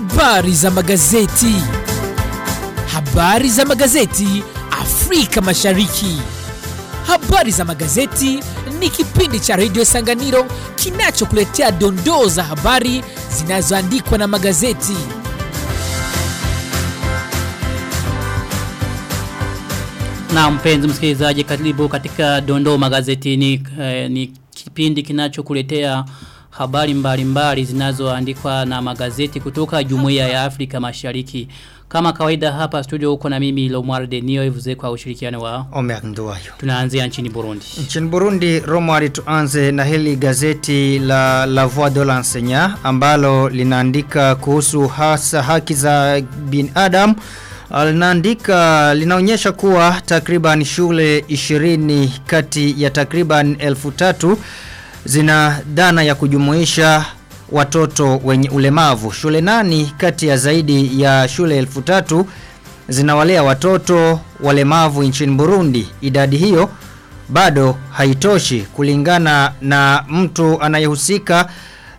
Habari za magazeti. Habari za magazeti Afrika Mashariki. Habari za magazeti ni kipindi cha redio Sanganiro kinachokuletea dondoo za habari zinazoandikwa na magazeti. Na mpenzi msikilizaji karibu katika dondoo magazetini eh, ni kipindi kinachokuletea habari mbalimbali zinazoandikwa na magazeti kutoka Jumuiya ya Afrika Mashariki. Kama kawaida hapa studio uko na mimi Lomar Denio ivuze kwa ushirikiano wa Omer Nduwayo. tunaanzia nchini Burundi. Nchini Burundi, Romari tuanze na hili gazeti la La Voix de l'Enseignant ambalo linaandika kuhusu hasa haki za binadamu. Linaandika linaonyesha kuwa takriban shule 20 kati ya takriban elfu tatu zina dhana ya kujumuisha watoto wenye ulemavu. Shule nani kati ya zaidi ya shule elfu tatu zinawalea watoto walemavu nchini Burundi. Idadi hiyo bado haitoshi kulingana na mtu anayehusika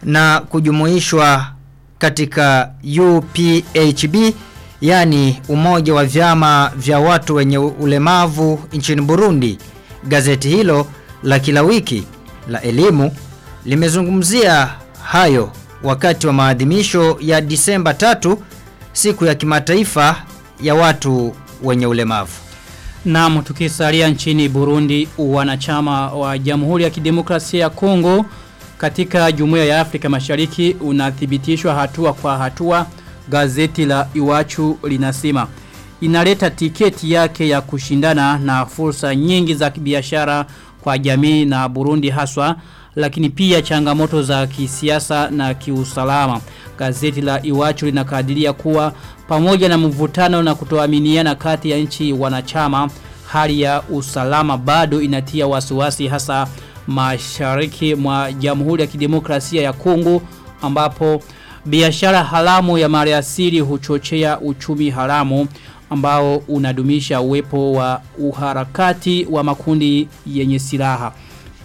na kujumuishwa katika UPHB yani umoja wa vyama vya watu wenye ulemavu nchini Burundi. Gazeti hilo la kila wiki la elimu limezungumzia hayo wakati wa maadhimisho ya Disemba tatu siku ya kimataifa ya watu wenye ulemavu. Naam tukisalia nchini Burundi wanachama wa Jamhuri ya Kidemokrasia ya Kongo katika Jumuiya ya Afrika Mashariki unathibitishwa hatua kwa hatua gazeti la Iwachu linasema inaleta tiketi yake ya kushindana na fursa nyingi za biashara kwa jamii na Burundi haswa lakini pia changamoto za kisiasa na kiusalama. Gazeti la Iwachu linakadiria kuwa pamoja na mvutano na kutoaminiana kati ya nchi wanachama hali ya usalama bado inatia wasiwasi hasa mashariki mwa Jamhuri ya Kidemokrasia ya Kongo ambapo biashara haramu ya maliasili huchochea uchumi haramu ambao unadumisha uwepo wa uharakati wa makundi yenye silaha.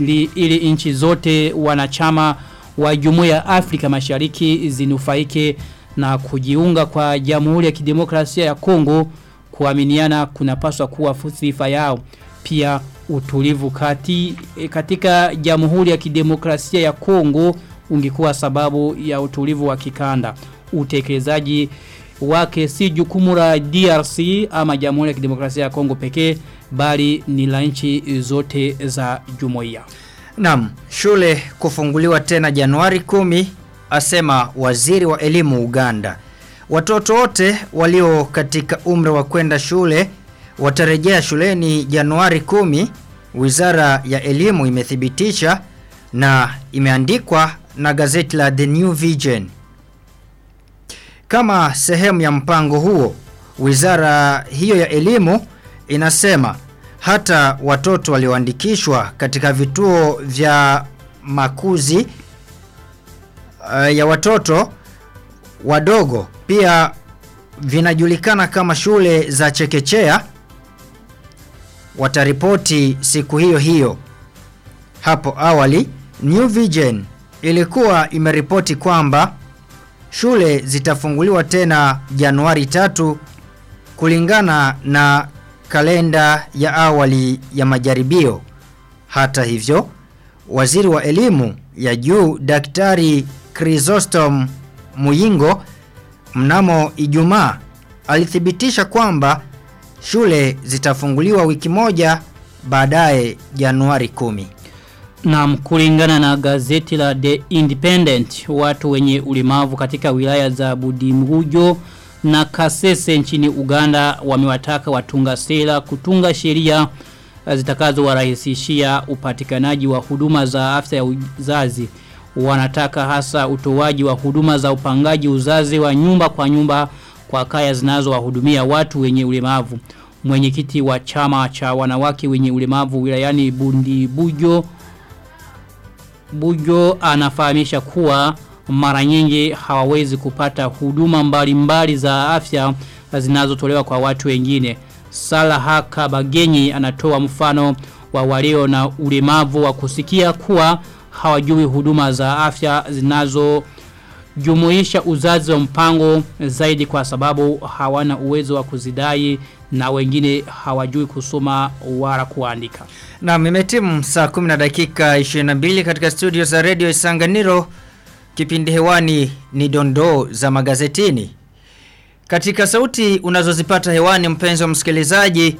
Li, ili nchi zote wanachama wa Jumuiya ya Afrika Mashariki zinufaike na kujiunga kwa Jamhuri ya Kidemokrasia ya Kongo kuaminiana kunapaswa kuwa sifa yao. Pia utulivu kati katika Jamhuri ya Kidemokrasia ya Kongo ungekuwa sababu ya utulivu wa kikanda. Utekelezaji wake si jukumu la DRC ama Jamhuri ya Kidemokrasia ya Kongo pekee bali ni la nchi zote za jumuiya. Naam, shule kufunguliwa tena Januari 10 asema waziri wa elimu Uganda. Watoto wote walio katika umri wa kwenda shule watarejea shuleni Januari 10, Wizara ya Elimu imethibitisha na imeandikwa na gazeti la The New Vision. Kama sehemu ya mpango huo, wizara hiyo ya elimu inasema hata watoto walioandikishwa katika vituo vya makuzi uh, ya watoto wadogo pia vinajulikana kama shule za chekechea wataripoti siku hiyo hiyo. Hapo awali New Vision ilikuwa imeripoti kwamba shule zitafunguliwa tena Januari 3 kulingana na kalenda ya awali ya majaribio. Hata hivyo, waziri wa elimu ya juu Daktari Chrysostom Muyingo mnamo Ijumaa alithibitisha kwamba shule zitafunguliwa wiki moja baadaye Januari 10. Na kulingana na gazeti la The Independent, watu wenye ulemavu katika wilaya za Budimujo na Kasese nchini Uganda wamewataka watunga sera kutunga sheria zitakazo warahisishia upatikanaji wa huduma za afya ya uzazi. Wanataka hasa utoaji wa huduma za upangaji uzazi wa nyumba kwa nyumba kwa kaya zinazo wahudumia watu wenye ulemavu. Mwenyekiti wa chama cha wanawake wenye ulemavu wilayani Bundi Bujo Bujo anafahamisha kuwa mara nyingi hawawezi kupata huduma mbalimbali mbali za afya zinazotolewa kwa watu wengine. Salaha Kabagenyi anatoa mfano wa walio na ulemavu wa kusikia kuwa hawajui huduma za afya zinazo jumuisha uzazi wa mpango zaidi kwa sababu hawana uwezo wa kuzidai na wengine hawajui kusoma wala kuandika. Na imetimu saa 10 na dakika 22 katika studio za Radio Isanganiro. Kipindi hewani ni dondoo za magazetini. Katika sauti unazozipata hewani mpenzi wa msikilizaji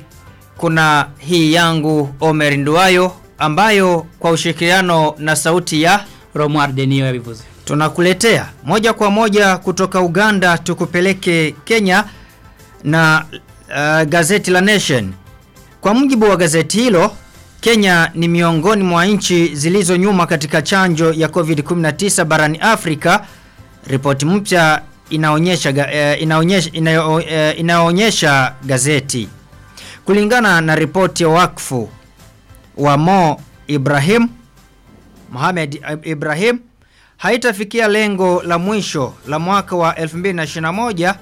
kuna hii yangu Omer Nduayo ambayo kwa ushirikiano na sauti ya Romuald Denio ya Bivuze. Tunakuletea moja kwa moja kutoka Uganda tukupeleke Kenya na uh, gazeti la Nation. Kwa mujibu wa gazeti hilo, Kenya ni miongoni mwa nchi zilizo nyuma katika chanjo ya COVID-19 barani Afrika. Ripoti mpya inaonyesha uh, inaonyesha inayo, uh, inaonyesha gazeti. Kulingana na ripoti ya wakfu wa Mo Ibrahim Mohamed Ibrahim haitafikia lengo la mwisho la mwaka wa 2021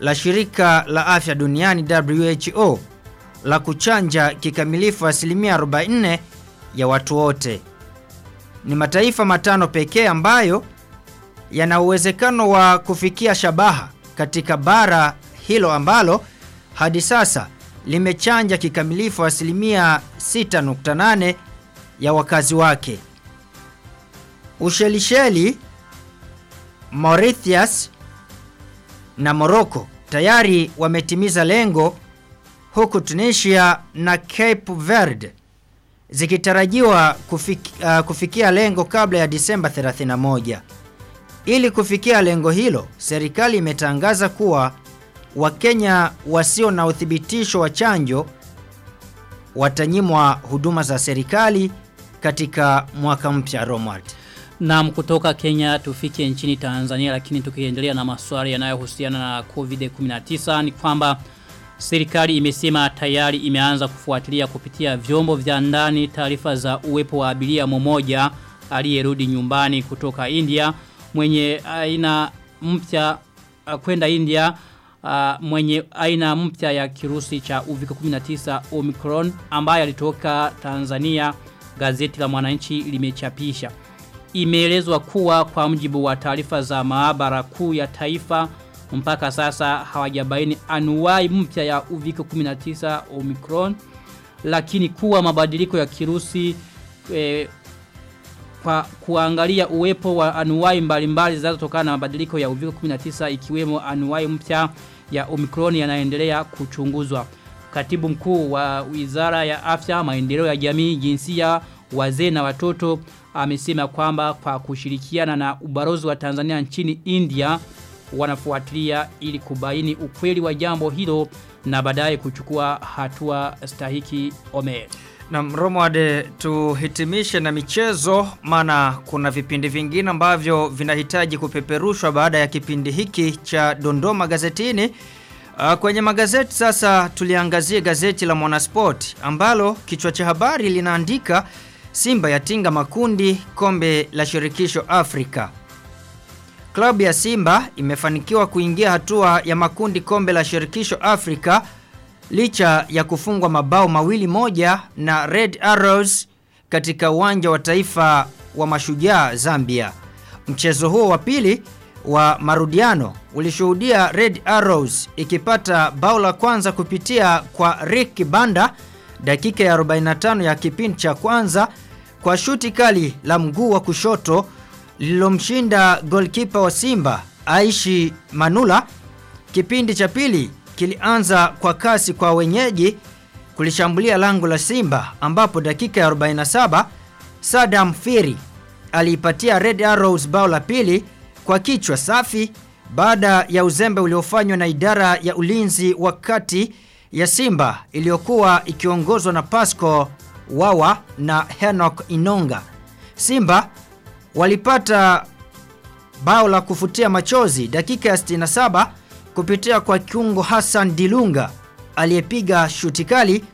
la shirika la afya duniani WHO la kuchanja kikamilifu asilimia 44 ya watu wote. Ni mataifa matano pekee ambayo yana uwezekano wa kufikia shabaha katika bara hilo ambalo hadi sasa limechanja kikamilifu asilimia 6.8 ya wakazi wake. Ushelisheli, Mauritius na Morocco tayari wametimiza lengo huku Tunisia na Cape Verde zikitarajiwa kufiki, uh, kufikia lengo kabla ya Disemba 31. Ili kufikia lengo hilo, serikali imetangaza kuwa Wakenya wasio na uthibitisho wa chanjo watanyimwa huduma za serikali katika mwaka mpya Romwald. Na kutoka Kenya tufike nchini Tanzania lakini tukiendelea na maswali yanayohusiana na COVID-19 ni kwamba serikali imesema tayari imeanza kufuatilia kupitia vyombo vya ndani taarifa za uwepo wa abiria mmoja aliyerudi nyumbani kutoka India mwenye aina mpya kwenda India uh, mwenye aina mpya ya kirusi cha uviko 19 Omicron ambaye alitoka Tanzania gazeti la mwananchi limechapisha imeelezwa kuwa kwa mjibu wa taarifa za maabara kuu ya taifa mpaka sasa hawajabaini anuwai mpya ya uviko 19 Omicron lakini kuwa mabadiliko ya kirusi e, kwa kuangalia uwepo wa anuwai mbalimbali zinazotokana na mabadiliko ya uviko 19 ikiwemo anuwai mpya ya Omicron yanaendelea kuchunguzwa. Katibu mkuu wa Wizara ya Afya, Maendeleo ya Jamii, Jinsia, Wazee na Watoto amesema kwamba kwa kushirikiana na ubarozi wa Tanzania nchini India wanafuatilia ili kubaini ukweli wa jambo hilo na baadaye kuchukua hatua stahiki Omer. Na Romwade tuhitimishe na michezo maana kuna vipindi vingine ambavyo vinahitaji kupeperushwa baada ya kipindi hiki cha Dondoma gazetini. Uh, kwenye magazeti sasa tuliangazie gazeti la Mwanasport ambalo kichwa cha habari linaandika Simba yatinga makundi kombe la shirikisho Afrika. Klabu ya Simba imefanikiwa kuingia hatua ya makundi kombe la shirikisho Afrika licha ya kufungwa mabao mawili moja na Red Arrows katika uwanja wa taifa wa mashujaa Zambia. Mchezo huo wa pili wa marudiano ulishuhudia Red Arrows ikipata bao la kwanza kupitia kwa Rick Banda dakika ya 45 ya kipindi cha kwanza kwa shuti kali la mguu wa kushoto lililomshinda golkipa wa Simba Aishi Manula. Kipindi cha pili kilianza kwa kasi kwa wenyeji kulishambulia lango la Simba ambapo dakika ya 47 Sadam Firi aliipatia Red Arrows bao la pili kwa kichwa safi baada ya uzembe uliofanywa na idara ya ulinzi wakati ya Simba iliyokuwa ikiongozwa na Pasco Wawa na Henok Inonga. Simba walipata bao la kufutia machozi dakika ya 67 kupitia kwa kiungo Hassan Dilunga aliyepiga shuti kali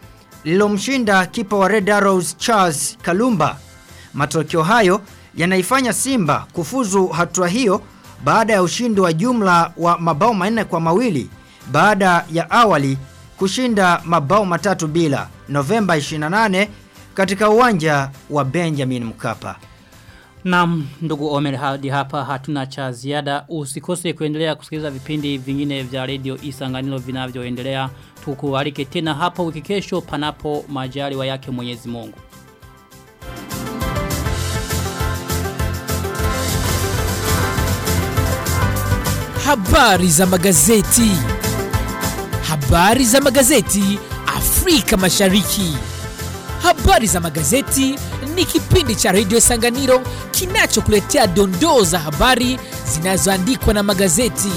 lililomshinda kipa wa Red Arrows Charles Kalumba. Matokeo hayo yanaifanya Simba kufuzu hatua hiyo baada ya ushindi wa jumla wa mabao manne kwa mawili baada ya awali kushinda mabao matatu bila Novemba 28 katika uwanja wa Benjamin Mkapa. Naam ndugu Omer hadi hapa hatuna cha ziada usikose kuendelea kusikiliza vipindi vingine vya radio Isanganiro vinavyoendelea tukualike tena hapa wiki kesho panapo majaliwa yake Mwenyezi Mungu Habari za magazeti. Habari za magazeti Afrika Mashariki. Habari za magazeti ni kipindi cha redio Sanganiro kinachokuletea dondoo za habari zinazoandikwa na magazeti.